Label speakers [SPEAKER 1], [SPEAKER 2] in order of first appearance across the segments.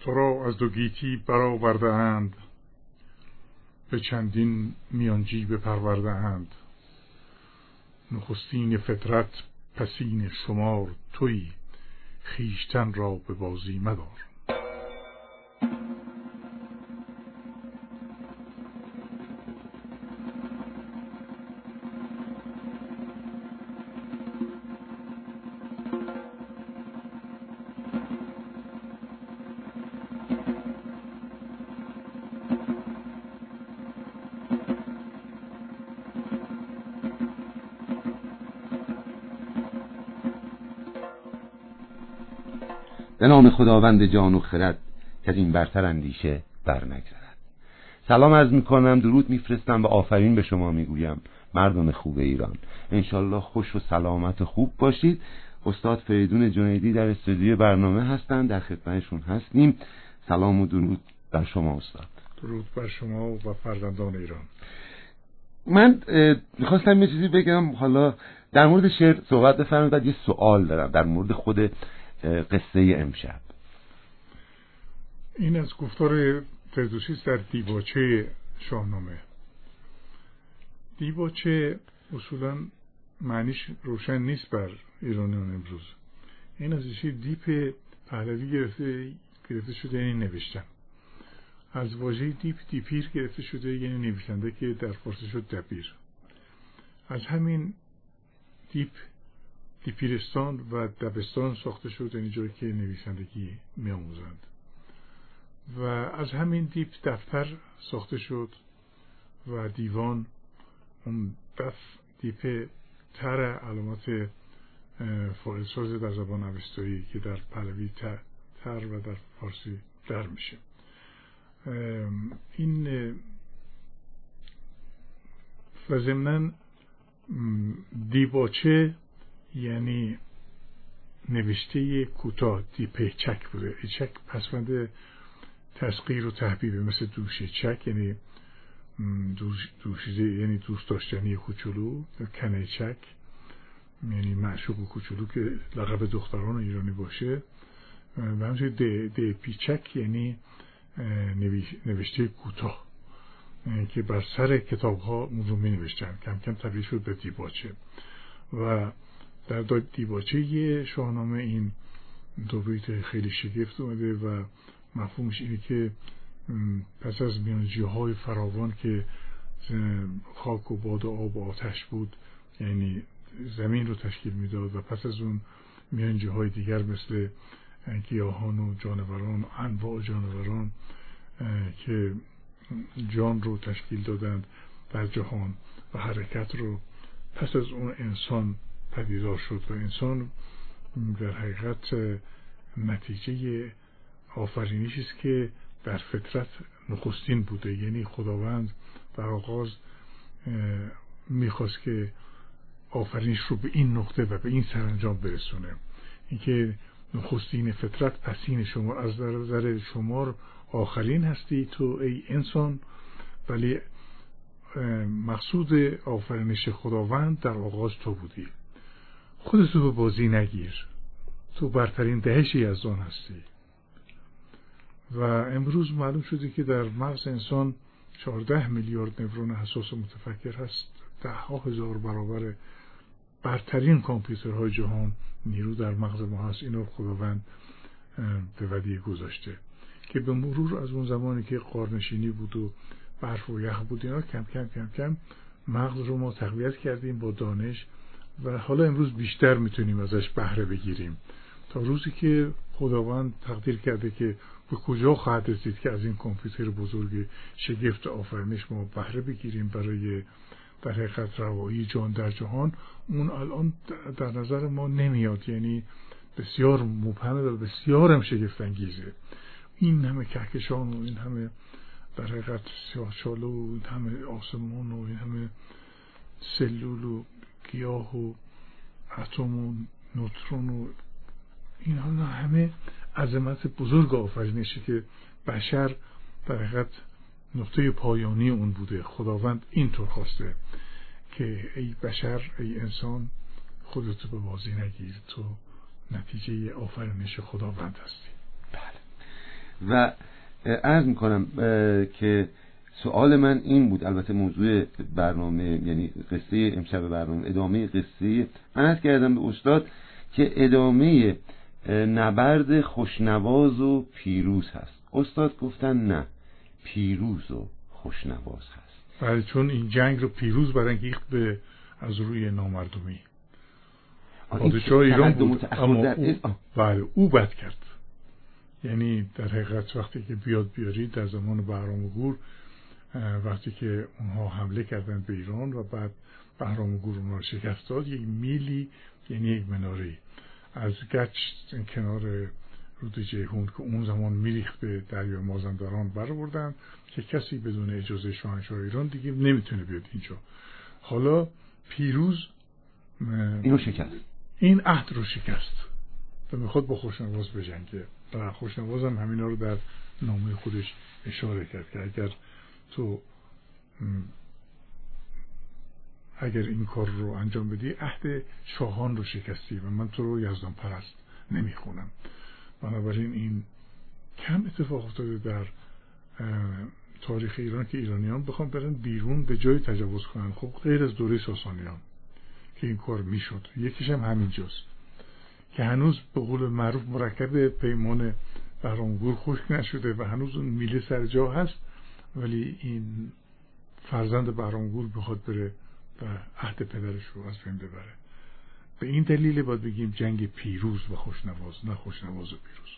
[SPEAKER 1] تو را از دو گیتی برآورده اند به چندین میانجی بپرورده اند نخستین فطرت پسین شمار تویی. خیشتن را به بازی مدار.
[SPEAKER 2] نام خداوند جان و خرد که از این برتر اندیشه بر نگذرد سلام از می‌کنم درود میفرستم و آفرین به شما می‌گویم مردم خوب ایران. انشالله خوش و سلامت خوب باشید. استاد فریدون جنیدی در استودیو برنامه هستند در خدمتشون هستیم. سلام و درود بر شما استاد.
[SPEAKER 1] درود بر شما و فرزندان ایران.
[SPEAKER 2] من می‌خواستم یه چیزی بگم. حالا در مورد شعر صحبت بفرمایید یه سوال دارم در مورد خود قصه امشب.
[SPEAKER 1] این از گفتار فردوسی در دیباچه شاهنامه. دیباچه اصولا معنیش روشن نیست بر ایرانیان امروز. این از ریشه‌ی دیپ پهلوی گرفته گرفته شده یعنی نوشتن. از واژه دیپ دیپیر گرفته شده یعنی نویسنده که در فارسی شد دبیر. از همین دیپ دیپیرستان و دبستان ساخته شد یعنی جایی که نویسندگی میآموزند و از همین دیپ دفتر ساخته شد و دیوان اون دف دیپ تر علامات فاعلساز در زبان اوستایی که در پهلوی تر و در فارسی در میشه. این و ضمنا دیباچه یعنی نوشته کوتاه دیپه چک بوده. چک پسوند تسقیر و تحبیبه مثل دوشه چک یعنی دوشیزه یعنی دوست داشتنی کوچولو کنه چک یعنی معشوق کوچولو که لقب دختران ایرانی باشه. و همچنین ده پیچک یعنی نوشته کوتاه که بر سر کتاب ها موضوع می نوشتن کم کم تبدیل شد به دیباچه. و در دیباچه شاهنامه این دو بیت خیلی شگفت اومده و مفهومش اینه که پس از میانجی های فراوان که خاک و باد و آب و آتش بود یعنی زمین رو تشکیل می‌داد و پس از اون میانجی های دیگر مثل گیاهان و جانوران انواع جانوران که جان رو تشکیل دادند در جهان و حرکت رو پس از اون انسان پدیدار شد و انسان در حقیقت نتیجه آفرینیش است که در فطرت نخستین بوده. یعنی خداوند در آغاز می‌خواست که آفرینش رو به این نقطه و به این سرانجام برسونه. اینکه نخستین فطرت پسین شما از نظر شما آخرین هستی تو ای انسان. ولی مقصود آفرینش خداوند در آغاز تو بودی. خودتو به بازی نگیر. تو برترین دهشی از آن هستی. و امروز معلوم شده که در مغز انسان 14 میلیارد نورون حساس متفکر هست. ده ها هزار برابر برترین کامپیوترهای جهان نیرو در مغز ما هست. اینو خداوند به ودیه گذاشته. که به مرور از اون زمانی که قارنشینی بود و برف و یخ بود اینا کم کم کم کم مغز رو ما تقویت کردیم با دانش و حالا امروز بیشتر می‌تونیم ازش بهره بگیریم. تا روزی که خداوند تقدیر کرده که به کجا خواهد رسید که از این کامپیوتر بزرگ شگفت آفرینش ما بهره بگیریم برای در حقیقت روایی جان در جهان اون الان در نظر ما نمیاد. یعنی بسیار مبهمه و بسیار هم شگفت انگیزه این همه کهکشان و این همه در حقیقت سیاهچاله و این همه آسمان و این همه سلول و گیاه و اتم و نوترون و اینها همه عظمت بزرگ آفرینشی که بشر در حقیقت نقطه پایانی اون بوده. خداوند اینطور خواسته که ای بشر ای انسان خودتو به بازی نگیر. تو نتیجه آفرینش خداوند هستی.
[SPEAKER 2] بله. و عرض می‌کنم که سوال من این بود البته موضوع برنامه یعنی قصه امشب برنامه ادامه قصه عرض کردم به استاد که ادامه نبرد خوشنواز و پیروز هست. استاد گفتن نه پیروز و خوشنواز هست.
[SPEAKER 1] بله چون این جنگ رو پیروز برانگیخت به از روی نامردمی. پادشاه ایران بود اما او بله او بد کرد. یعنی در حقیقت وقتی که بیاد بیارید در زمان بهرام گور وقتی که اونها حمله کردن به ایران و بعد بهرام گور اونها شکست داد یک میلی یعنی یک مناره از گچ کنار رود جیهون که اون زمان میریخت به دریای مازندران بردن که کسی بدون اجازه شاهنشاه ایران دیگه نمی‌تونه بیاد اینجا. حالا پیروز
[SPEAKER 2] اینو شکست.
[SPEAKER 1] این عهد رو شکست. و می‌خواد با خوشنواز بجنگه. و خوشنواز هم همینا رو در نامه خودش اشاره کرد که اگر تو اگر این کار رو انجام بدی عهد شاهان رو شکستی و من تو رو یزدان پرست نمی‌خونم. بنابراین این کم اتفاق افتاده در تاریخ ایران که ایرانیان بخوام برن بیرون به جای تجاوز کنن. خب غیر از دوره ساسانیان که این کار می‌شد. یکیش هم همینجاست. که هنوز به قول معروف مرکب پیمان بهرامگور خشک نشده و هنوز اون میله سر جا هست. ولی این فرزند بهرامگور بخواد بره و عهد پدرش رو از بین ببره. به این دلیل باید بگیم جنگ پیروز و خوشنواز نه خوشنواز و پیروز.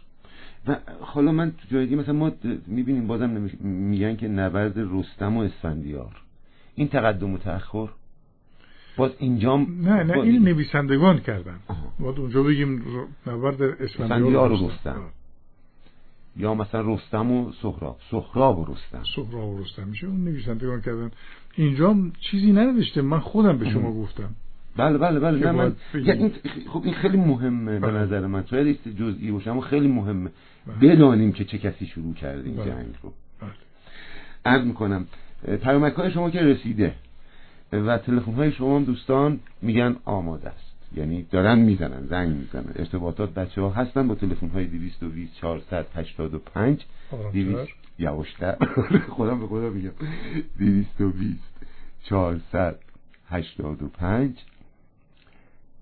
[SPEAKER 2] و حالا من تو جای مثلا ما می‌بینیم بازم میگن که نبرد رستم و اسفندیار. این تقدم و تأخر؟ باز اینجا
[SPEAKER 1] نه نه این نویسندگان کردن. باید اونجا بگیم نبرد اسفندیار
[SPEAKER 2] و رستم. یا مثلا رستم و سهراب. سهراب و رستم.
[SPEAKER 1] سهراب و رستم. میشه اون نویسندگان کردن. اینجا چیزی ننوشته من خودم به شما گفتم.
[SPEAKER 2] بله بله بله. نه من این خب این خیلی مهمه به بله. نظر من. شاید جزئی باشه اما خیلی مهمه. بله. بدانیم که چه کسی شروع کرده این بله. جنگ رو. بله. عرض می‌کنم پیامک های شما که رسیده. و تلفن های شما هم دوستان میگن آماده است. یعنی دارن می‌زنن زنگ می‌زنن. ارتباطات بچه ها هستن با تلفن های 220 485 200 یواشتر خودم به خودم میگم. 220 485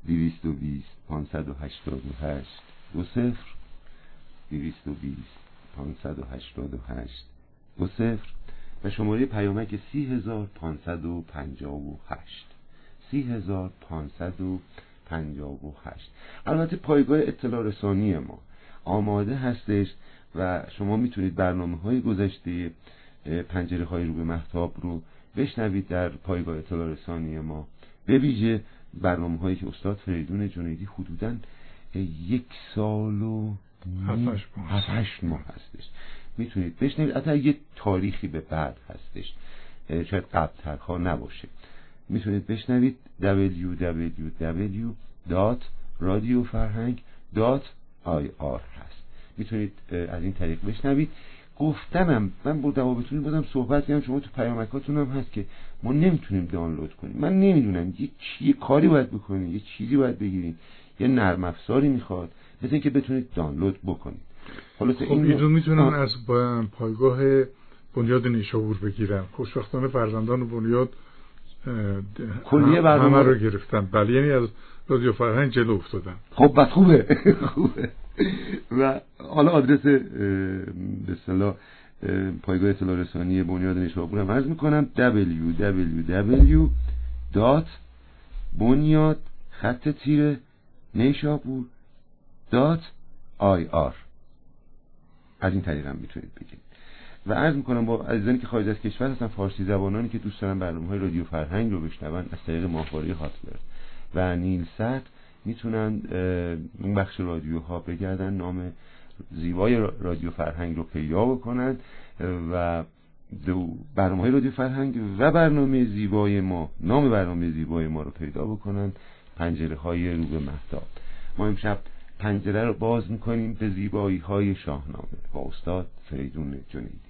[SPEAKER 2] 220 588 دو صفر. 220 588 دو صفر. و شماره پیامک 3558 3558 البته پایگاه اطلاع رسانی ما آماده هستش و شما می‌تونید برنامه های گذشته پنجره های رو به محتاب رو بشنوید در پایگاه اطلاع رسانی ما. به ویژه برنامه هایی که استاد فریدون جنیدی حدودا یک سال و هفتش ماه. هستش. می‌تونید بشنوید. حتی یه تاریخی به بعد هستش شاید قبل ترها نباشه. می‌تونید بشنوید www.radiofarhang.ir هست. می‌تونید از این طریق بشنوید. گفتنم من با دوا بتونید بازم صحبت کردم شما تو پیامکاتون هم هست که ما نمی‌تونیم دانلود کنیم. من نمی‌دونم یه, چی... کاری باید بکنید یه چیزی باید بگیرید. یه نرم افزاری می‌خواد. مثل اینکه بتونید دانلود بکنید.
[SPEAKER 1] خب این رو می‌تونن از پایگاه بنیاد نیشابور بگیرن خوشبختانه فرزندان بنیاد
[SPEAKER 2] کلیه
[SPEAKER 1] برنامه همه رو گرفتن. بله یعنی از رادیو فرهنگ جلو افتادن.
[SPEAKER 2] خب بس خوبه. خوبه. و حالا آدرس به اصطلاح پایگاه اطلاع رسانی بنیاد نیشابور هم عرض می‌کنم www. بنیاد خط تیره نیشابور آر از این طریق هم می‌تونید بگید و عرض می‌کنم با عزیزانی که خارج از کشور هستن فارسی زبانانی که دوست دارن برنامه های رادیو فرهنگ رو بشنون از طریق ماهواره هاتبرد و نیل سات می‌تونن اون بخش رادیوها بگردن نام زیبای رادیو فرهنگ رو پیدا بکنن و برنامه های رادیو فرهنگ و برنامه زیبای ما نام برنامه زیبای ما رو پیدا بکنن. پنجره های رو به مهتاب. ما امشب پنجره رو باز می‌کنیم به زیبایی های شاهنامه. با استاد فریدون جنیدی.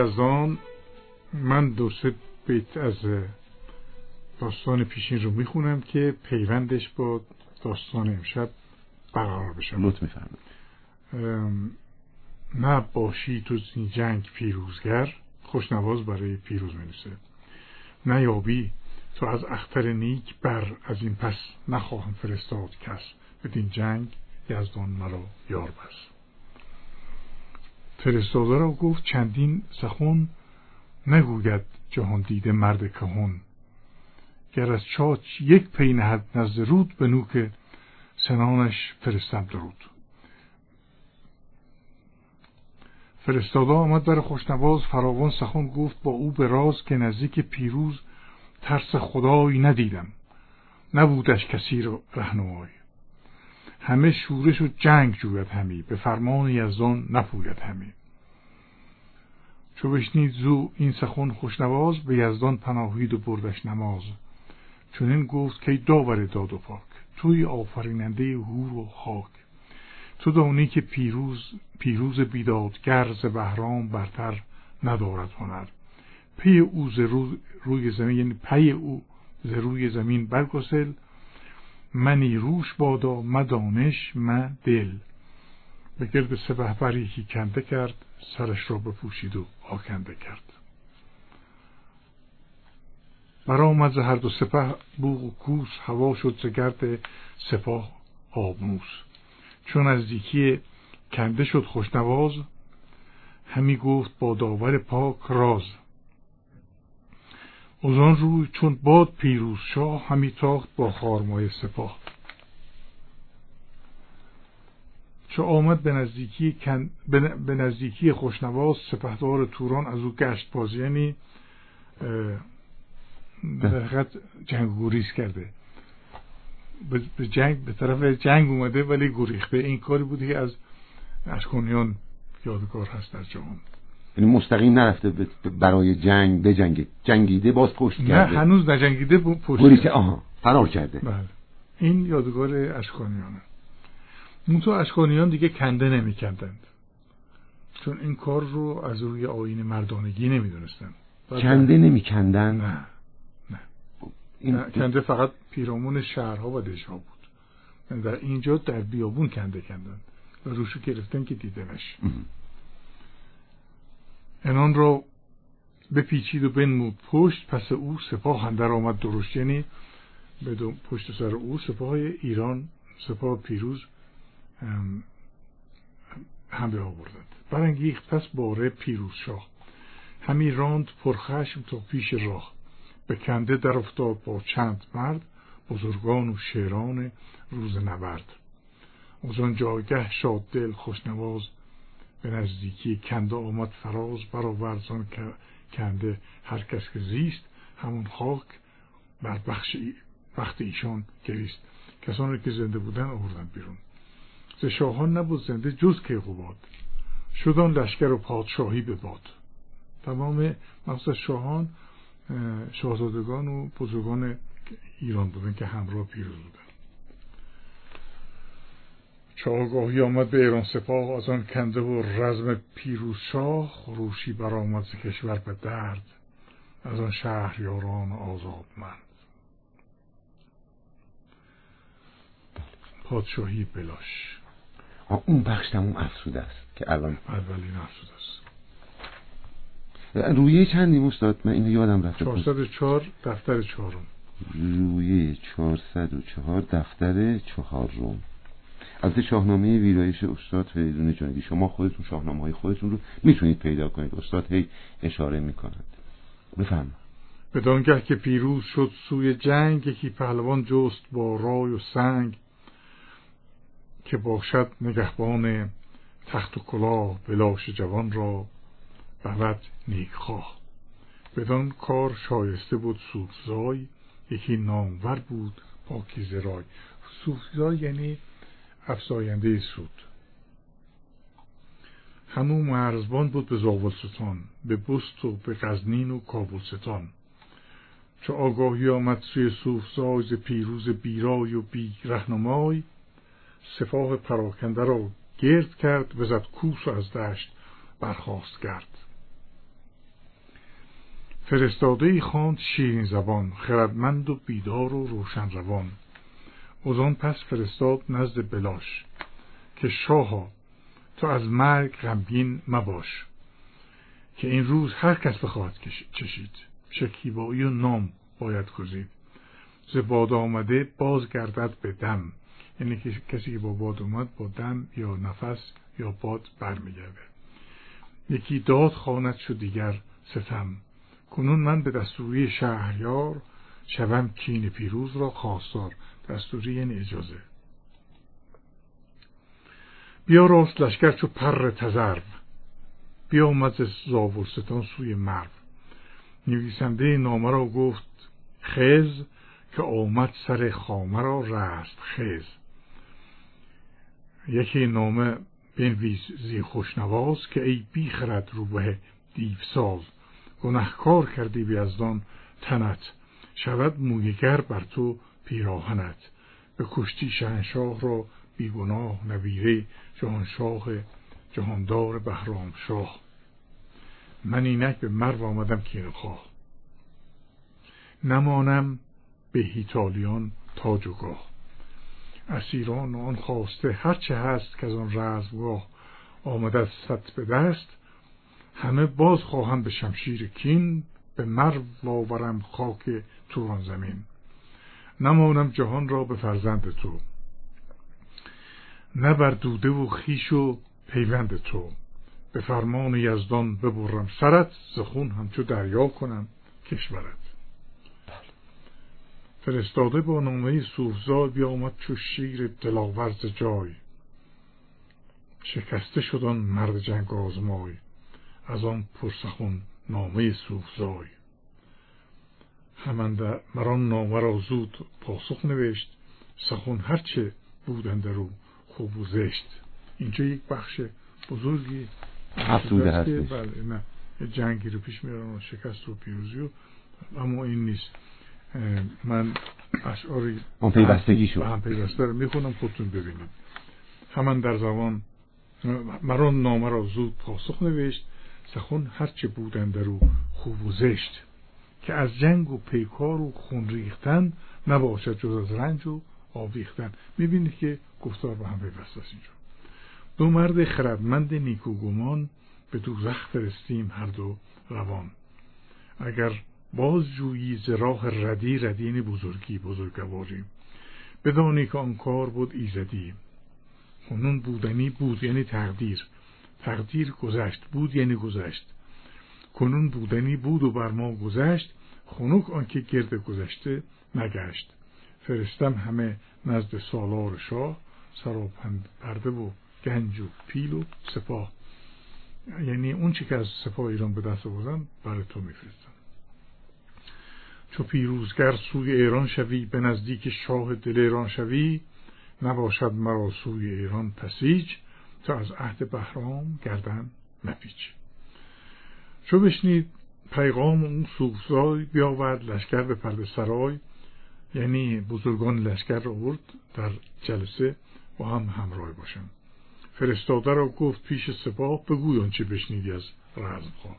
[SPEAKER 1] یزدان من دو سه بیت از داستان پیشین رو می‌خونم که پیوندش با داستان امشب برقرار بشه.
[SPEAKER 2] لطف میفرمایید.
[SPEAKER 1] نه باشی تو این جنگ پیروزگر خوشنواز برای پیروز می‌نویسه. نه یابی تو از اختر نیک بر از این پس نخواهم فرستاد کس. بدین جنگ یزدان مرا یار بس. فرستاده را گفت چندین سخون نگوید جهان دیده مرد کهون گر از چاچ یک پی نهد نزد رود به نوک سنانش فرستم درود. فرستاده آمد بر خوشنواز فراوان سخن گفت با او به راز که نزدیک پیروز ترس خدایی ندیدم. نبودش کسی رهنمای. همه شورش و جنگ جوید همی. به فرمان یزدان نپوید همی. چو بشنید زو این سخن خوشنواز به یزدان پناهید و بردش نماز. چون این گفت که داور داد و پاک توی آفریننده هور و خاک. تو دانی که پیروز پیروز بیدادگر ز بهرام برتر ندارد هنر. پی او ز روی زمین یعنی پی او ز روی زمین برگسل منی روش بادا مدانش من دل. به گرد سبه بر یکی کنده کرد سرش را بپوشید و آکنده کرد. برآمد ز هر دو سپه بوغ و کوس هوا شد ز گرد سپاه آبنوس. چون نزدیکی کنده شد خوشنواز همی گفت با داور پاک راز. از آن روی چون باد پیروز شاه همی تاخت با خارمای سپاه. چو آمد به نزدیکی, به نزدیکی خوشنواز سپهدار توران از او گشت باز یعنی در جنگ گوریز کرده. به جنگ به طرف جنگ اومده ولی گریخته. این کاری بوده که از اشکونیان یادگار هست در جهان.
[SPEAKER 2] یعنی مستقیم نرفته برای جنگ بجنگه جنگیده باز پشت کرده.
[SPEAKER 1] نه هنوز نجنگیده پشت
[SPEAKER 2] گریخته آها فرار کرده.
[SPEAKER 1] بله. این یادگار اشکانیانه. اون تو اشکانیان دیگه کنده نمیکندند چون این کار رو از روی آین مردانگی نمی‌دونستن
[SPEAKER 2] کنده نمیکندن؟
[SPEAKER 1] نه این کنده فقط پیرامون شهرها و دشها بود. یعنی در اینجا در بیابون کنده کندن و روشو گرفتن که دیدنش. انان را بپیچید و بنمود. پشت پس او سپاه اندر آمد درشت یعنی به پشت سر او سپاه ایران سپاه پیروز حمله آوردند برانگیخت پس باره پیروز شاه. همی راند پرخشم تا پیش راه. به کنده در افتاد با چند مرد بزرگان و شیران روز نبرد. از آن جایگه شاد دل خوشنواز به نزدیکی کنده آمد فراز برآورد آن کنده هر کس که زیست همون خاک بر بخش وقت ایشان گریست. کسانی که زنده بودن آوردن بیرون. ز شاهان نبود زنده جز کیقوباد شدان لشکر و پادشاهی به باد. تمام مقصد شاهان شاهزادگان و بزرگان ایران بودن که همراه پیروز بودن. چه آمد به ایران سپاه. از آن کنده و رزم پیروز شاه خروشی برآمد ز کشور به درد. از آن شهریاران آزادمند. پادشاهی بلاش.
[SPEAKER 2] اون بخش تموم افسوده است که الان
[SPEAKER 1] اولین افسوده است.
[SPEAKER 2] رویه چندی استاد؟ من اینو یادم رفته
[SPEAKER 1] 404 دفتر چهارم.
[SPEAKER 2] رویه 404 دفتر چهارم. از شاهنامه ویرایش استاد فریدون جنیدی شما خودتون شاهنامه های خودتون رو می‌تونید پیدا کنید. استاد هی اشاره می‌کنند بفهم
[SPEAKER 1] بدانگه که پیروز شد سوی جنگ یکی پهلوان جست با رای و سنگ که باشد نگهبان تخت و کلاه بلاش جوان را بود نیکخواه. بدان کار شایسته بود سوفزای یکی نامور بود پاکیزه رای. سوفزای یعنی افزاینده سود. همون مرزبان بود به زاولستان به بست و به غزنین و کابلستان چه آگاهی آمد سوی سوفزای ز پیروز بیرای و بی رهنمای سپاه پراکنده را گرد کرد وزد کوس از دشت برخواست کرد فرستاده ای خواند شیرین زبان خردمند و بیدار و روشن روان از پس فرستاد نزد بلاش که شاها تو از مرگ غمگین مباش که این روز هر کس بخواهد چشید. شکیبایی و نام باید گزید. ز باد آمده باز گردد به دم. یعنی کسی که با باد اومد با دم یا نفس یا باد برمیگرده. یکی داد خواند شد دیگر ستم. کنون من به دستوری شهریار شوم کین پیروز را خواستار. دستوری یعنی اجازه. بیا راست لشکر چو پر تزرب بیا اومد زاورستان سوی مرو. نویسنده نامه را گفت خز که آمد سر خامه را رست خز. یکی نامه بنویس زی خوشنواز که ای بیخرد روبه دیوساز. گنهکار کردی ازدان تنت. شود مویگر بر تو پیراهنت. به کشتی شهنشاه را بیگناه نویره جهانشاه جهاندار بهرام شاه من اینک به مرو آمدم کین خواه نمانم به هیتالیان تاج و گاه. اسیران آن خواسته هرچه هست که از آن رزمگاه آمده ست به دست همه باز خواهم به شمشیر کین به مرو آورم خاک توران زمین. نمانم جهان را به فرزند تو. نه بر دوده و خیش و پیوند تو. به فرمان یزدان ببرم سرت زخون همچو دریا کنم کشورت. فرستاده با نامه سوفزای بیامد چو شیر دلاورز جای. شکسته شدن مرد جنگ آزمای. از آن پرسخون نامه سوفزای همنده مران نامه را زود پاسخ نوشت. سخن هرچه بودند رو خوب و زشت. اینجا یک بخش بزرگی
[SPEAKER 2] افزوده هستش
[SPEAKER 1] بله نه. جنگی رو پیش میرن و شکست و پیروزی و اما این نیست. من اشعاری
[SPEAKER 2] اون پیوستگی شد.
[SPEAKER 1] هم پیوسته رو می‌خونم خودتون ببینید. همان در زبان مران نامه را زود پاسخ نوشت. سخن هرچه بودن در او خوب و زشت. که از جنگ و پیکار و خون ریختن نباشد جز از رنج و آویختن می‌بینید که گفتار با هم پیوسته است اینجا. دو مرد خردمند نیکوگمان به دوزخ فرستیم هر دو روان. اگر باز جویی ز راه ردی ردین بزرگی بزرگواری بدانی که آن کار بود ایزدی. کنون بودنی بود یعنی تقدیر. تقدیر گذشت بود یعنی گذشت. کنون بودنی بود و بر ما گذشت خنک آنکه گرد گذشته نگشت. فرستم همه نزد سالار شاه سراپند پرده و گنج و پیل و سپاه. یعنی اون چی که از سپاه ایران به دست آوردن برای تو میفرستم. چو پیروزگر سوی ایران شوی به نزدیک شاه دل ایران شوی نباشد مرا سوی ایران پسیج تا از عهد بهرام گردن مپیچ چو بشنید پیغام اون سوفزای بیاورد لشکر به پرده سرای یعنی بزرگان لشکر را آورد در جلسه با هم همراه باشن. فرستاده را گفت پیش سپاه بگوی آنچه بشنیدی از رزم خواه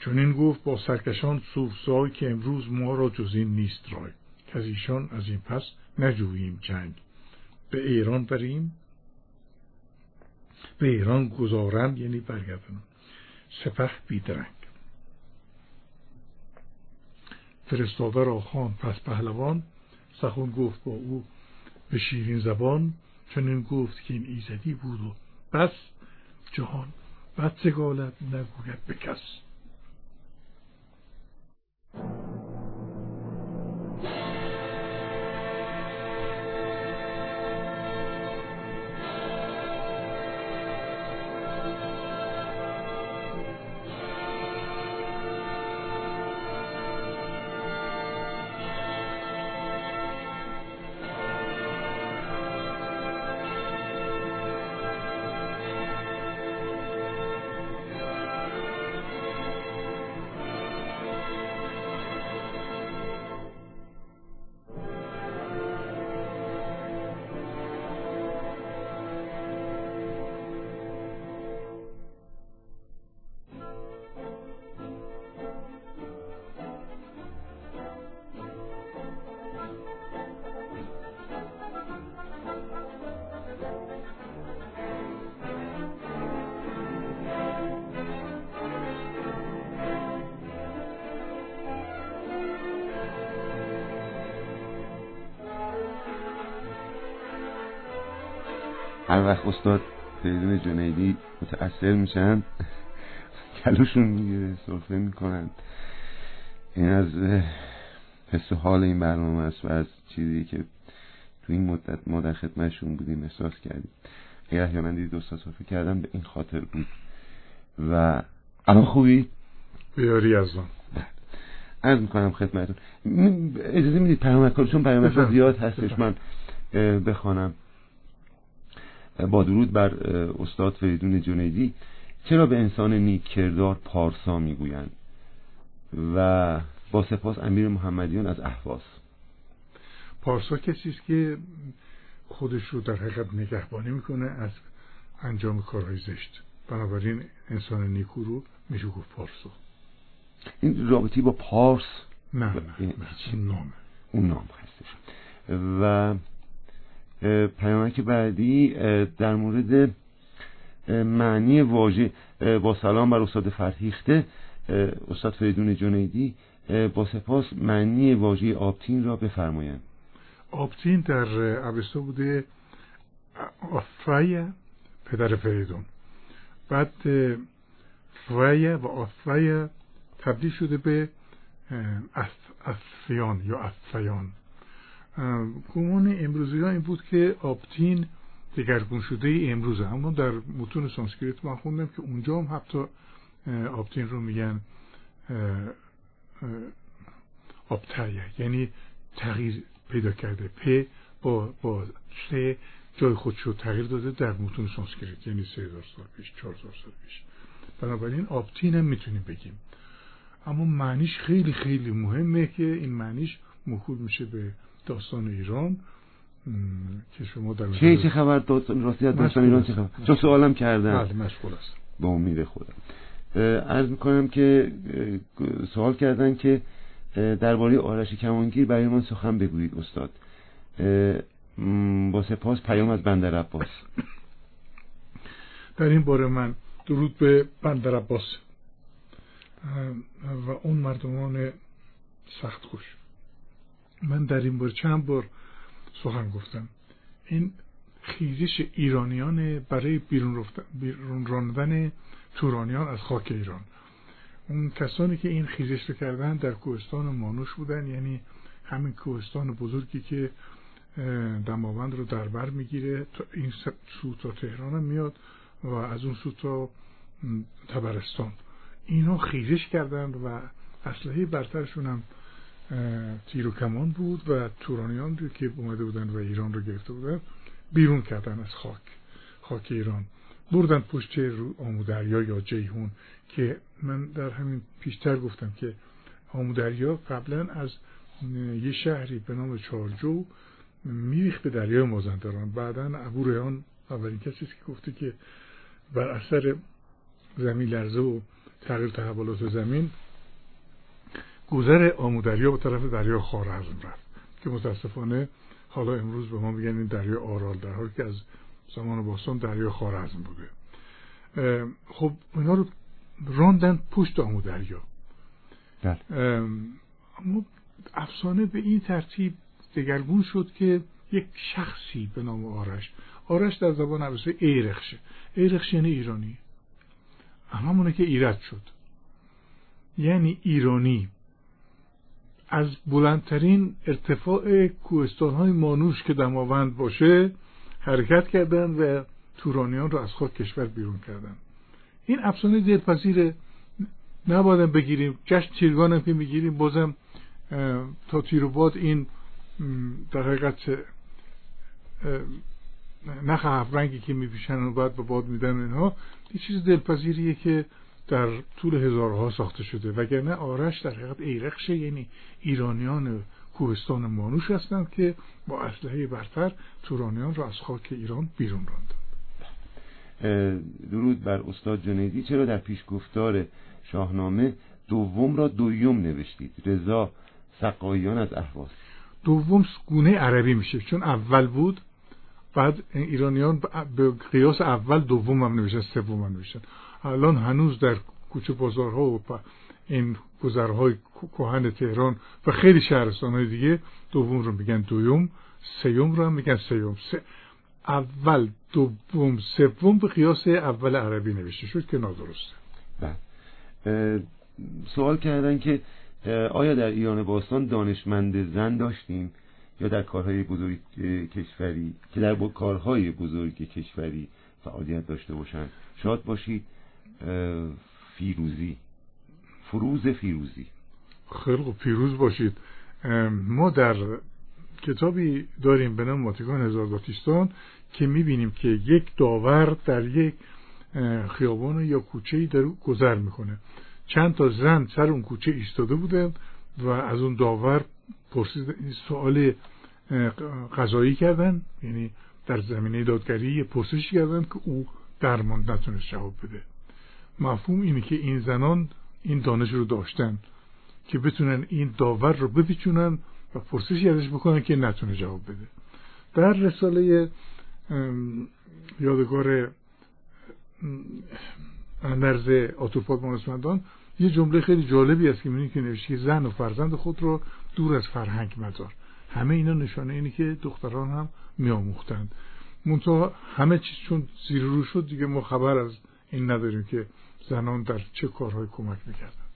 [SPEAKER 1] چون این گفت با سرکشان سوفزای که امروز ما را جز این نیست رای. که از ایشان از این پس نجوییم جنگ. به ایران بریم. به ایران گذارم یعنی برگردم سپه بیدرنگ. فرستاده را خان پس پهلوان. سخن گفت با او به شیرین زبان چون این گفت که این ایزدی بود و بس جهان بد سگالت نگوید به کس.
[SPEAKER 2] هر وقت استاد فریدون جنیدی متأثر میشن کلوشون می‌گیره صرفه می‌کنن. این از حس حال این برنامه است و از چیزی که تو این مدت ما در خدمتشون بودیم احساس کردیم. اگر من دید دوستا صرفه کردم به این خاطر بود. و الان خوبی؟
[SPEAKER 1] بیاری از آن
[SPEAKER 2] عرض می‌کنم خدمتون اجازه می‌دید پیامک چون پیامک زیاد هستش من بخوانم. با درود بر استاد فریدون جنیدی. چرا به انسان نیک کردار پارسا می‌گویند؟ و با سپاس امیر محمدیان از احواز.
[SPEAKER 1] پارسا کسی است که خودش رو در حقیقت نگهبانی می‌کنه از انجام کارهای زشت. بنابراین انسان نیکو رو میشه گفت پارسا.
[SPEAKER 2] این رابطی با پارس؟
[SPEAKER 1] نه نه, نه. اون
[SPEAKER 2] نام. هستش و پیامک بعدی در مورد معنی واژه با سلام بر استاد فرهیخته استاد فریدون جنیدی با سپاس معنی واژه آبتین را بفرمایند.
[SPEAKER 1] آبتین در اوستا بوده آفریا پدر فریدون. بعد فریا و آفریا تبدیل شده به افیان یا افیان گمان امروزی این بود که آبتین دگرگون شده امروزه اما در متون سانسکریت من خوندم که اونجا هم حتی آبتین رو میگن آبتایه یعنی تغییر پیدا کرده. پ با, با سه جای خودش رو تغییر داده در متون سانسکریت. یعنی سه هزار سال پیش چهار سال پیش. بنابراین آبتین هم می‌تونیم بگیم. اما معنیش خیلی خیلی مهمه که این معنیش موکول میشه به داستان ایران که شما در
[SPEAKER 2] چه چه خبر؟ داستان راستی داستان ایران چه خبر؟ چون سوالم کردم
[SPEAKER 1] بله مشغول است
[SPEAKER 2] با امید خودم. عرض می‌کنم که سوال کردن که درباره آرش کمانگیر برای من سخن بگویید استاد. با سپاس پیام از بندر عباس.
[SPEAKER 1] در این باره من درود به بندر عباس. و اون مردمان سخت خوش. من در این بار چند بار سخن گفتم. این خیزش ایرانیان برای بیرون, بیرون راندن تورانیان از خاک ایران. اون کسانی که این خیزش رو کردن در کوهستان مانوش بودن یعنی همین کوهستان بزرگی که دماوند رو در بر می‌گیره تا این سو تا تهران هم میاد و از اون سو تا تبرستان. اینا خیزش کردند و اسلحه برترشون هم تیر و کمان بود و تورانیان که اومده بودن و ایران رو گرفته بودن بیرون کردن از خاک خاک ایران. بردن پشت رو آمودریا یا جیهون که من در همین پیشتر گفتم که آمودریا قبلا از یه شهری به نام چارجو میریخت به دریای مازندران. بعدا ابو ریان اولین کسی که گفته که بر اثر زمین لرزه و تغییر تحولات زمین گذر آمودریا به طرف دریا خارزم رفت. که متاسفانه حالا امروز به ما میگن این دریا آرال در حالی که از زمان باستان دریا خارزم بوده. خب اینا رو راندن پشت آمودریا
[SPEAKER 2] بله.
[SPEAKER 1] اما افسانه به این ترتیب دگرگون شد که یک شخصی به نام آرش. آرش در زبان عربی ایرخشه ایرخش یعنی ایرانی. همونه که ایرد شد. یعنی ایرانی. از بلندترین ارتفاع کوهستان های مانوش که دماوند باشه حرکت کردن و تورانیان رو از خود کشور بیرون کردن. این افسانه دلپذیر نباید بگیریم. جشن تیرگان هم که می‌گیریم بازم تا تیروباد این در حقیقت نخ رنگی که میپیشن و بعد به باد میدن اینها یه چیز دلپذیریه که در طول هزارها ساخته شده. وگرنه آرش در حقیقت ایرخشه یعنی ایرانیان کوهستان مانوش هستند که با اسلحه برتر تورانیان را از خاک ایران بیرون راندند.
[SPEAKER 2] درود بر استاد جنیدی. چرا در پیشگفتار شاهنامه دوم را دویوم نوشتید؟ رضا سقایان از اهواز
[SPEAKER 1] دوم گونه عربی میشه. چون اول بود بعد ایرانیان به قیاس اول دوم هم نوشتن سوم هم نوشتن. الان هنوز در کوچه بازارها و این گذرهای کوهن تهران و خیلی شهرستان های دیگه دوم رو میگن دویوم سیوم رو هم میگن سیوم اول دوم سوم به قیاس اول عربی نوشته شد که نادرسته.
[SPEAKER 2] بله. سوال کردن که آیا در ایران باستان دانشمند زن داشتیم یا در کارهای بزرگ کشوری که در کارهای بزرگ کشوری فعالیت داشته باشند؟ شاد باشید. فیروزی. فروز فیروزی.
[SPEAKER 1] خیلی خوب پیروز باشید. ما در کتابی داریم به نام ماتیکان هزار باتیستان که می‌بینیم که یک داور در یک خیابان یا کوچه در گذر می‌کنه. چند تا زن سر اون کوچه ایستاده بودن و از اون داور پرسید سوال قضایی کردن یعنی در زمینه دادگری پرسش کردن که او درمان نتونست جواب بده. مفهوم اینه که این زنان این دانش رو داشتن که بتونن این داور رو بپیچونن و پرسشی ازش بکنن که نتونه جواب بده. در رساله یادگار اندرز آتوپاک مانسمندان یه جمله خیلی جالبی است که می‌بینید که نوشته زن و فرزند خود رو دور از فرهنگ مدار. همه اینا نشانه اینه که دختران هم میآموختند. منتها همه چیز چون زیر رو شد دیگه ما خبر از این نداریم که زنان در چه کارهای کمک می‌کردن؟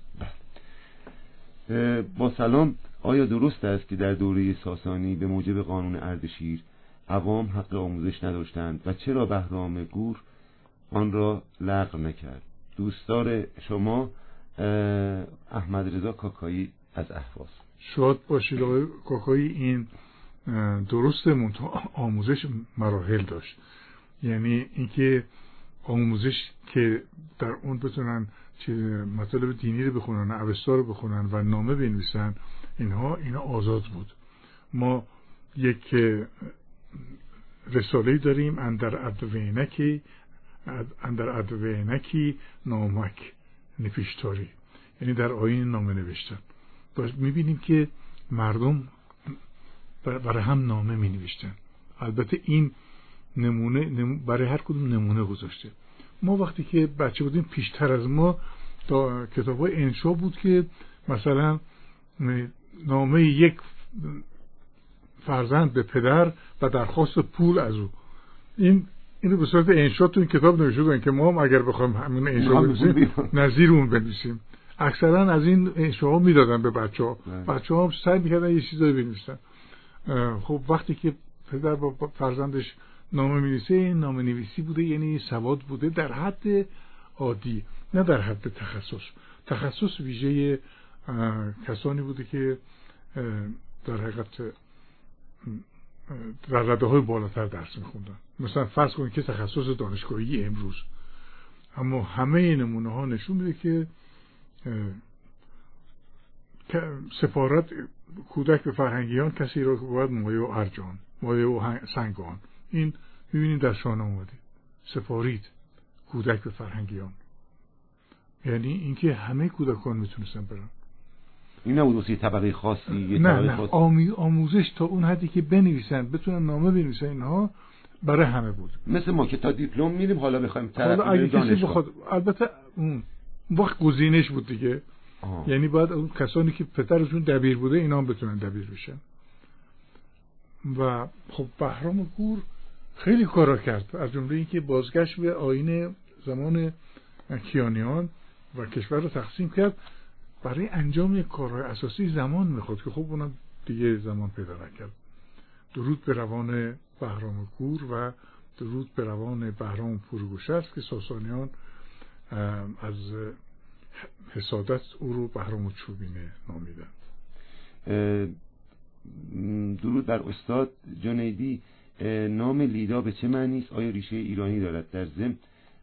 [SPEAKER 2] با سلام آیا درست است که در دوره ساسانی به موجب قانون اردشیر عوام حق آموزش نداشتند و چرا بهرام گور آن را لغو نکرد؟ دوستدار شما احمد رضا کاکایی از احواز.
[SPEAKER 1] شاد باشید آقای کاکایی این درست آموزش مراحل داشت. یعنی اینکه آموزش که در اون بتونن مطالب دینی رو بخونن اوستا رو بخونن و نامه بنویسن اینها اینا آزاد بود. ما یک رساله داریم اندر ادوینکی اندر ادوینکی نامک نپیشتاری یعنی در آین نامه نوشتن. می‌بینیم که مردم برای هم نامه می نوشتن البته این نمونه برای هر کدوم نمونه گذاشته. ما وقتی که بچه بودیم پیشتر از ما تا کتاب های انشا بود که مثلا نامه یک فرزند به پدر و درخواست پول از او. این اینو به صورت انشا تو این کتاب نوشته که ما هم اگر بخوایم همین انشا بنویسیم نظیر اون بنویسیم. اکثرا از این انشاها می‌دادن به بچه ها بله. بچه ها هم سعی می‌کردن یه چیزایی بنویسن. خب وقتی که پدر با فرزندش نامه نویسه نامه نویسی بوده یعنی سواد بوده در حد عادی نه در حد تخصص. تخصص ویژه کسانی بوده که در حقیقت در رده های بالاتر درس میخوندن. مثلا فرض کنید که تخصص دانشگاهی امروز. اما همه نمونه ها نشون میده که سفارت کودک به فرهنگیان کسی را که باید مایه و ارجان مایه و سنگان این می‌بینید در شانه اومده سفارید کودک به فرهنگیان. یعنی اینکه همه کودکان می‌تونستن برن.
[SPEAKER 2] این نبود طبقه خاصی
[SPEAKER 1] نه نه. آموزش تا اون حدی که بنویسن بتونن نامه بنویسن اینها برای همه بود.
[SPEAKER 2] مثل ما که تا دیپلم میریم حالا بخوایم
[SPEAKER 1] طرف بخواد البته اون وقت گزینش بود دیگه. یعنی باید اون کسانی که پدرشون دبیر بوده اینا هم بتونن دبیر بشن. و خب بهرام گور خیلی کارا کرد. از جمله اینکه بازگشت به آین زمان کیانیان و کشور رو تقسیم کرد برای انجام کارهای اساسی زمان می‌خواد که خب اونم دیگه زمان پیدا نکرد. درود به روان بهرام گور و درود به روان بهرام پورگوش است که ساسانیان از حسادت او رو بهرام چوبینه نامیدند.
[SPEAKER 2] درود بر استاد جنیدی. نام لیدا به چه معنی است؟ آیا ریشه ایرانی دارد؟ در ضمن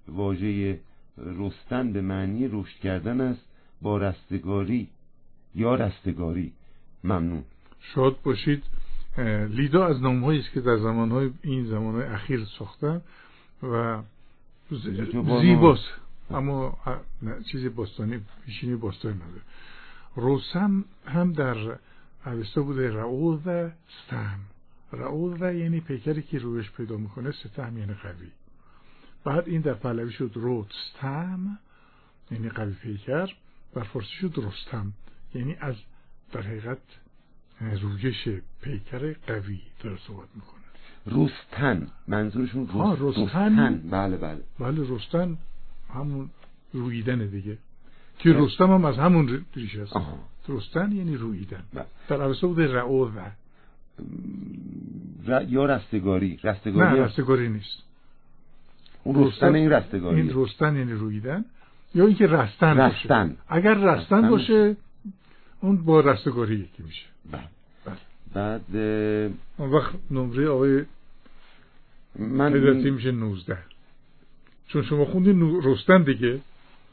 [SPEAKER 2] واژه رستن به معنی رشد کردن است. با رستگاری یا رستگاری. ممنون.
[SPEAKER 1] شاد باشید. لیدا از نامهایی است که در زمانهای این زمانهای اخیر ساختن و زیباست. اما چیزی باستانی پیشینی باستانی نداره. روسم هم در اوستا بوده رعوذ ستم. رعوذ یعنی پیکری که روش پیدا می‌کنه ستم یعنی قوی. بعد این در پهلوی شد رود ستم یعنی قوی پیکر. بر فارسی شد رستم یعنی از در حقیقت رویش پیکر قوی در صحبت می‌کنه.
[SPEAKER 2] رستن منظورشون
[SPEAKER 1] رست... رستن.
[SPEAKER 2] بله بله.
[SPEAKER 1] بله رستن همون رویدن دیگه. که رستم هم از همون ریشه است. رستن یعنی رویدن. بله. در عرصه بوده رعو و
[SPEAKER 2] یا رستگاری رستگاری
[SPEAKER 1] نه رستگاری نیست.
[SPEAKER 2] اون رستن این رستگاری
[SPEAKER 1] این رستن یعنی رویدن یا اینکه رستن,
[SPEAKER 2] رستن.
[SPEAKER 1] باشه اگر رستن, رستن باشه اون با رستگاری یکی میشه.
[SPEAKER 2] بله. بعد
[SPEAKER 1] اون وقت نمره آقای من هدایتی میشه 19 چون شما خوندین رستن دیگه.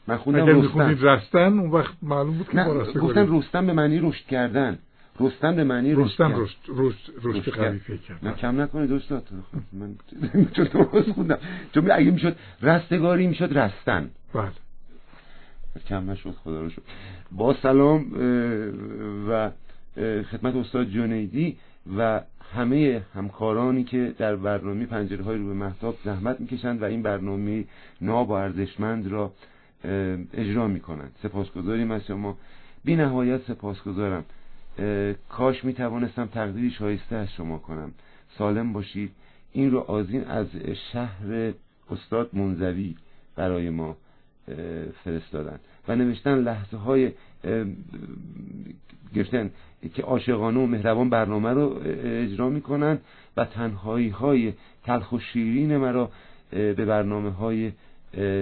[SPEAKER 2] من خوندم اگر
[SPEAKER 1] رستن. رستن اون وقت معلوم بود که با رستگاری.
[SPEAKER 2] گفتن رستن به معنی رشد کردن. رستن به معنی
[SPEAKER 1] رستن رشد رشد رشد قوی فکر
[SPEAKER 2] نه کم نکنید استاد. من چون درست خوندم. چون اگه می‌شد رستگاری می‌شد رستن.
[SPEAKER 1] بله.
[SPEAKER 2] کم نشد خدا رو شد با سلام و خدمت استاد جنیدی و همه همکارانی که در برنامه پنجره های رو به محتاب زحمت می‌کشند و این برنامه ناب و ارزشمند را اجرا می‌کنند. سپاسگزاریم از شما. بی نهایت سپاسگزارم. کاش می‌توانستم تقدیری شایسته از شما کنم. سالم باشید. این رو آزین از شهر استاد منزوی برای ما فرستادن. و نوشتن لحظه های گفتن که عاشقانه و مهربان برنامه رو اجرا می‌کنند و تنهایی های تلخ و شیرین مرا به برنامه های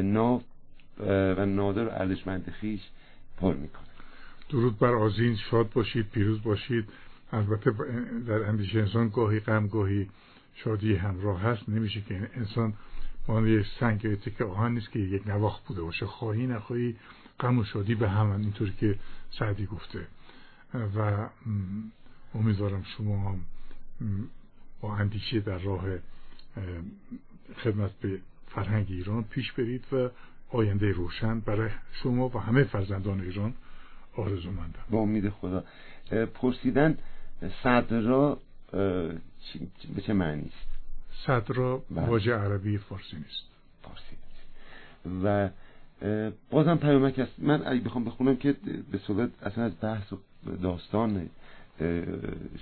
[SPEAKER 2] ناو و نادر ارزشمند خیش پر می‌کنند.
[SPEAKER 1] درود بر آزین شاد باشید پیروز باشید. البته در اندیشه انسان گاهی غم گاهی شادی همراه هست. نمیشه که انسان مال یه سنگ که آهن نیست که یک نواخت بوده باشه. خواهی نخواهی غم و شادی به هم اینطور که سعدی گفته. و امیدوارم شما هم با اندیشه در راه خدمت به فرهنگ ایران پیش برید و آینده روشن برای شما و همه فرزندان ایران. آرزو مندم.
[SPEAKER 2] با امید خدا. پرسیدن صدرا به چه معنی است؟
[SPEAKER 1] صدرا بله. واژه عربی فارسی نیست.
[SPEAKER 2] فارسی و بازم پیامک است. من اگه بخوام بخونم که به صورت اصلا از بحث و داستان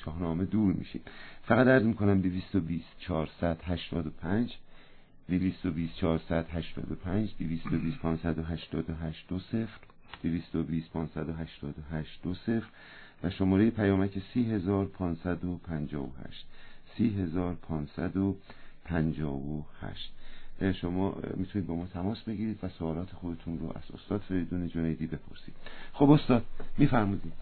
[SPEAKER 2] شاهنامه دور میشیم. فقط عرض می‌کنم 220 485 220 485 220 588 دو صفر. 220 588 دو صفر و شماره پیامک 30558 30558 شما می‌تونید با ما تماس بگیرید و سوالات خودتون رو از استاد فریدون جنیدی بپرسید. خب استاد میفرمودید.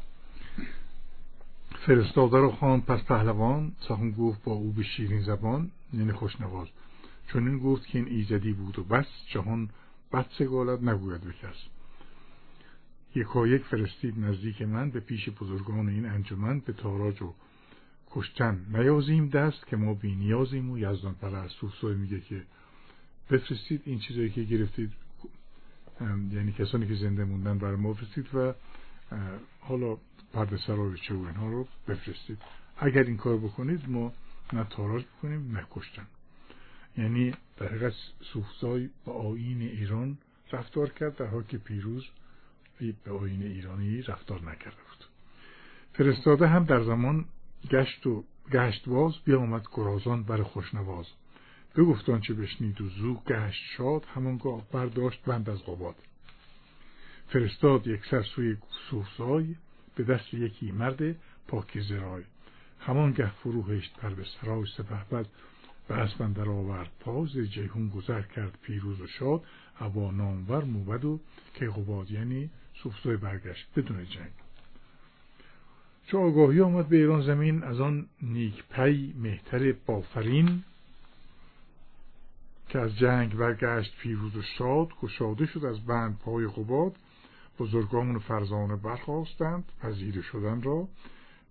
[SPEAKER 1] فرستاده رو خان پس پهلوان سخن گفت با او به شیرین زبان یعنی خوشنواز. چون این گفت که این ایزدی بود و بس جهان بد سگالت نگوید به یکا یک فرستید نزدیک من به پیش بزرگان این انجمن به تاراج و کشتن نیازیم دست که ما بی نیازیم و یزدان پرست میگه که بفرستید این چیزایی که گرفتید یعنی کسانی که زنده موندن برای ما بفرستید و حالا پرده سرای چه و اینها رو بفرستید. اگر این کار بکنید ما نه تاراج بکنیم نه کشتن. یعنی در حقیقت سوفزای با آین ایران رفتار کرد در حال که پیروز به آین ایرانی رفتار نکرده بود. فرستاده هم در زمان گشت و گشت باز بیامد گرازان بر خوشنواز بگفت چه بشنید و زو گشت شاد همانگاه برداشت بند از قباد. فرستاد یک سر سوی سوفزای به دست یکی مرد پاکی زرای. همانگه فروهشت پر به سرای سپهبد و اسبن در آورد پاز. جیهون گذر کرد پیروز و شاد هوا نامور موبد و قباد یعنی سوفزای برگشت بدون جنگ چو آگاهی آمد به ایران زمین از آن نیک پی مهتر بافرین که از جنگ برگشت پیروز و شاد گشاده شد از بند پای قباد. بزرگان و فرزانه برخواستند پذیر شدن را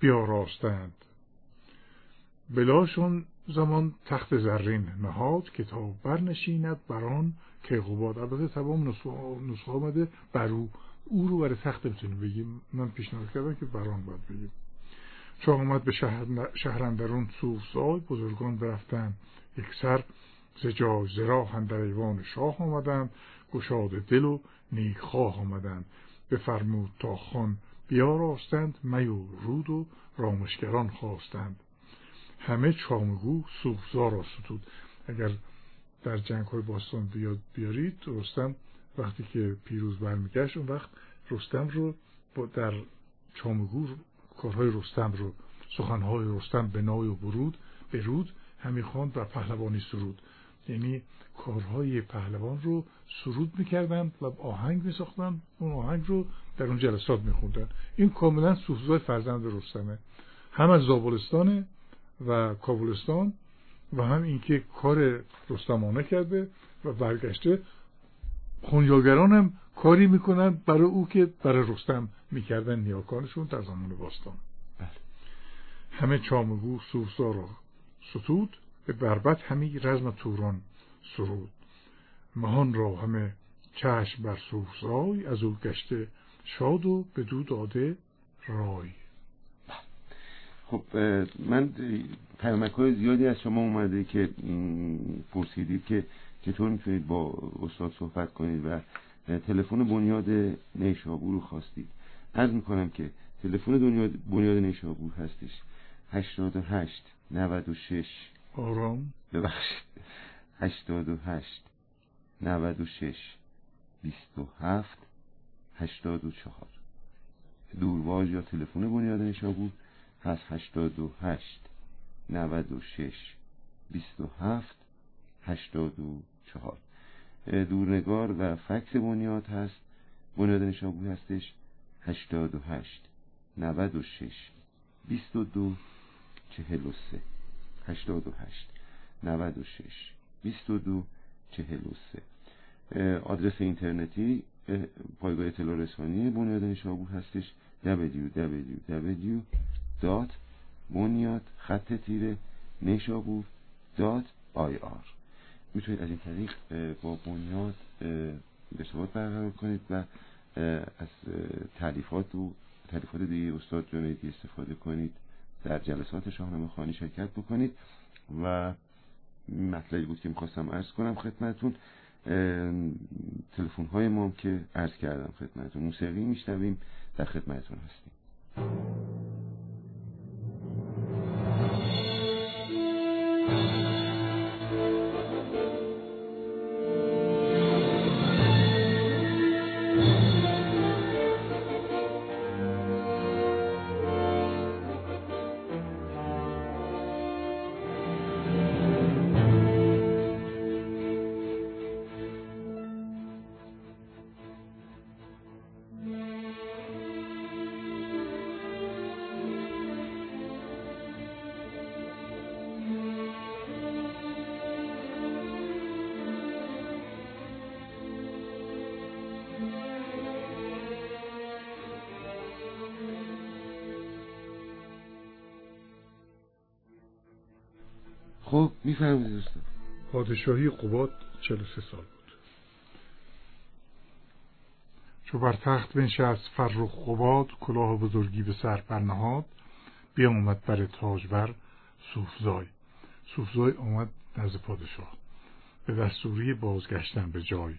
[SPEAKER 1] بیاراستند. بلاشون زمان تخت زرین نهاد کتاب برنشیند بران که قباد. البته تمام نسخه آمده بر او رو برای تخت می‌تونیم بگیم. من پیشنهاد کردم که بران باید بگیم. چون آمد به شهر اندرون سای بزرگان برفتن یک سر زجا زراح در ایوان شاه آمدند گشاد دل و نیک خواه آمدند بفرمود تا خان بیاراستند می و رود و رامشگران خواستند. همه چامگو سوفزا را ستود. اگر در جنگ های باستان بیاد بیارید رستم وقتی که پیروز برمیگشت اون وقت رستم رو در چامگو کارهای رستم رو سخنهای رستم به نای و برود به رود همی خواند و پهلوانی سرود. یعنی کارهای پهلوان رو سرود می‌کردن و آهنگ میساختن اون آهنگ رو در اون جلسات میخوندن. این کاملا سوفزای فرزند رستمه. هم از زابلستان و کابلستان و هم اینکه کار رستمانه کرده و برگشته خونیاگران هم کاری می‌کنن برای او که برای رستم می‌کردن نیاکانشون در زمان باستان. بله. همه چامگو سوفزا را ستود به بربت همی رزم توران سرود. مهان را همه چشم بر سوفزای از او گشته شاد و به دو داده رای.
[SPEAKER 2] خب من پیامک های زیادی از شما اومده که پرسیدید که چطور می‌تونید با استاد صحبت کنید و تلفن بنیاد نیشابور رو خواستید. عرض می‌کنم که تلفن بنیاد نیشابور هستش. 88 96
[SPEAKER 1] آرام.
[SPEAKER 2] ببخشید. 88 96 27 84 دورواژ یا تلفن بنیاد نیشابور هست. 88 96 27 84 دورنگار و فکس بنیاد هست. بنیاد نشابور هستش 88 96 22 43 88 96 22 43 آدرس اینترنتی پایگاه اطلاع رسانی بنیاد نشابور هستش. www. بنیاد خط تیره نشابور دات آر. می‌تونید از این طریق با بنیاد ارتباط برقرار کنید و از تعلیفات و تعلیفات دیگه استاد جنیدی استفاده کنید در جلسات شاهنامه خانی شرکت بکنید و مطلبی بود که می‌خواستم عرض کنم خدمتون تلفن های ما که عرض کردم خدمتون موسیقی میشنویم در خدمتون هستیم. خب می‌فهمید دوستان.
[SPEAKER 1] پادشاهی قباد 43 سال بود. چو بر تخت بنشست فرخ قباد کلاه بزرگی به سر برنهاد بیامد بر تاجور سوفزای. سوفزای آمد نزد پادشاه. به دستوری بازگشتن به جای.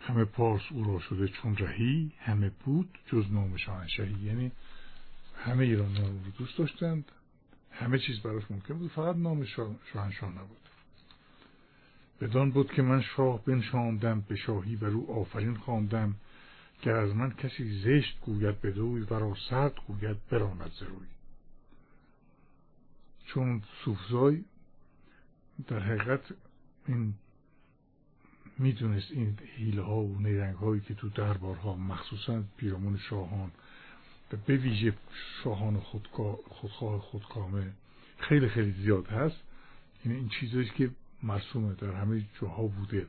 [SPEAKER 1] همه پارس او را شده چون رهی همه بود جز نام شاهنشهی یعنی همه ایران رو دوست داشتند. همه چیز براش ممکن بود فقط نام شاهنشاه نبود. بدان بود که من شاه بنشاندم به شاهی بر او آفرین خواندم گر از من کسی زشت گوید بدوی و را سرد گوید براند زروی چون سوفزای در حقیقت این می‌دونست این حیله ها و نیرنگ هایی که تو دربارها مخصوصا پیرامون شاهان به ویژه شاهان خودخواه خودکامه خیلی خیلی زیاد هست. این این چیزایی که مرسومه. در همه جاها بوده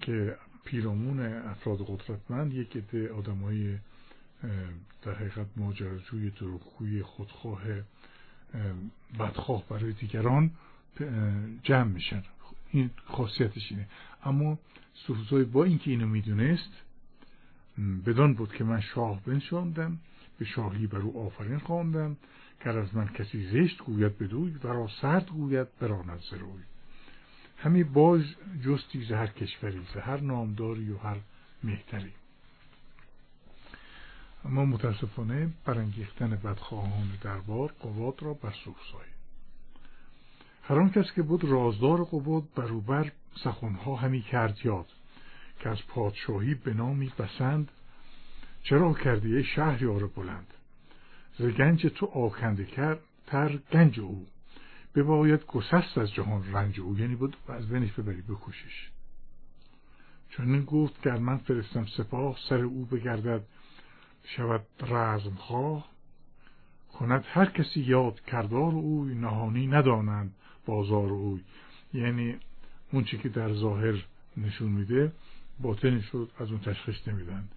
[SPEAKER 1] که پیرامون افراد قدرتمند یک عده آدمای در حقیقت ماجراجوی دروغگوی خودخواه بدخواه برای دیگران جمع میشن. این خاصیتش اینه. اما سوفزای با اینکه اینو می‌دونست بدان بود که من شاه بنشاندم. به شاهی بر او آفرین خواندم گر از من کسی زشت گوید بدوی و را سرد گوید براند زروی همی باز جستی ز هر کشوری ز هر نامداری و هر مهتری. اما متاسفانه برانگیختن بدخواهان دربار قواد را بر سوفزای هر کس که بود رازدار قبود بروبر سخنها همی کرد یاد که از پادشاهی به نامی بسند چرا کردی ای شهریار بلند؟ ز گنج تو آکنده کرد تر گنج او. بباید گسست از جهان رنج او. یعنی بود از بینش ببری بکشش. چون این گفت گر من فرستم سپاه سر او بگردد شود رزم خواه کند هر کسی یاد کردار اوی نهانی ندانند بازار اوی. یعنی اون چی که در ظاهر نشون میده باطنی شد از اون تشخیص نمیدن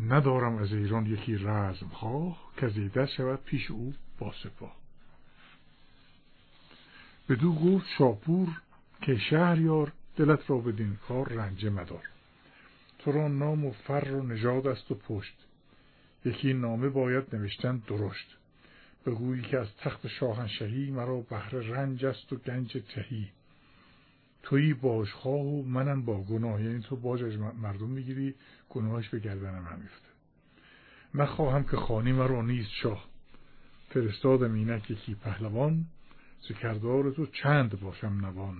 [SPEAKER 1] ندارم از ایران یکی رزم خواه دست شود پیش او با سپاه. بدو گفت شاپور که شهریار دلت را بدین کار رنجه مدار. تو را نام و فر و نژاد است و پشت. یکی نامه باید نوشتن درشت. بگویی که از تخت شاهنشهی مرا بهر رنج است و گنج تهی. تویی باجخواه و منم با گناه. یعنی تو باج از مردم می‌گیری گناهش به گردن من میفته نخواهم که خانی مرا نیست شاه. فرستادم اینک یکی پهلوان. ز کردار تو چند باشم نوان.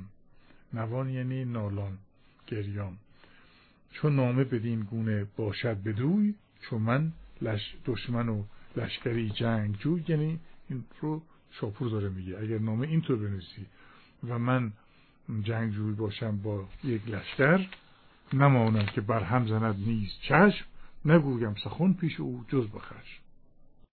[SPEAKER 1] نوان یعنی نالان گریان. چون نامه بدین گونه باشد بدوی چون من لش دشمن و لشکری جنگ جوی یعنی این رو شاپور داره میگه. اگر نامه اینطور بنویسی و من جنگجوی باشم با یک لشکر. نمانم که بر هم زند نیست چشم. نگویم سخن پیش او جز بخش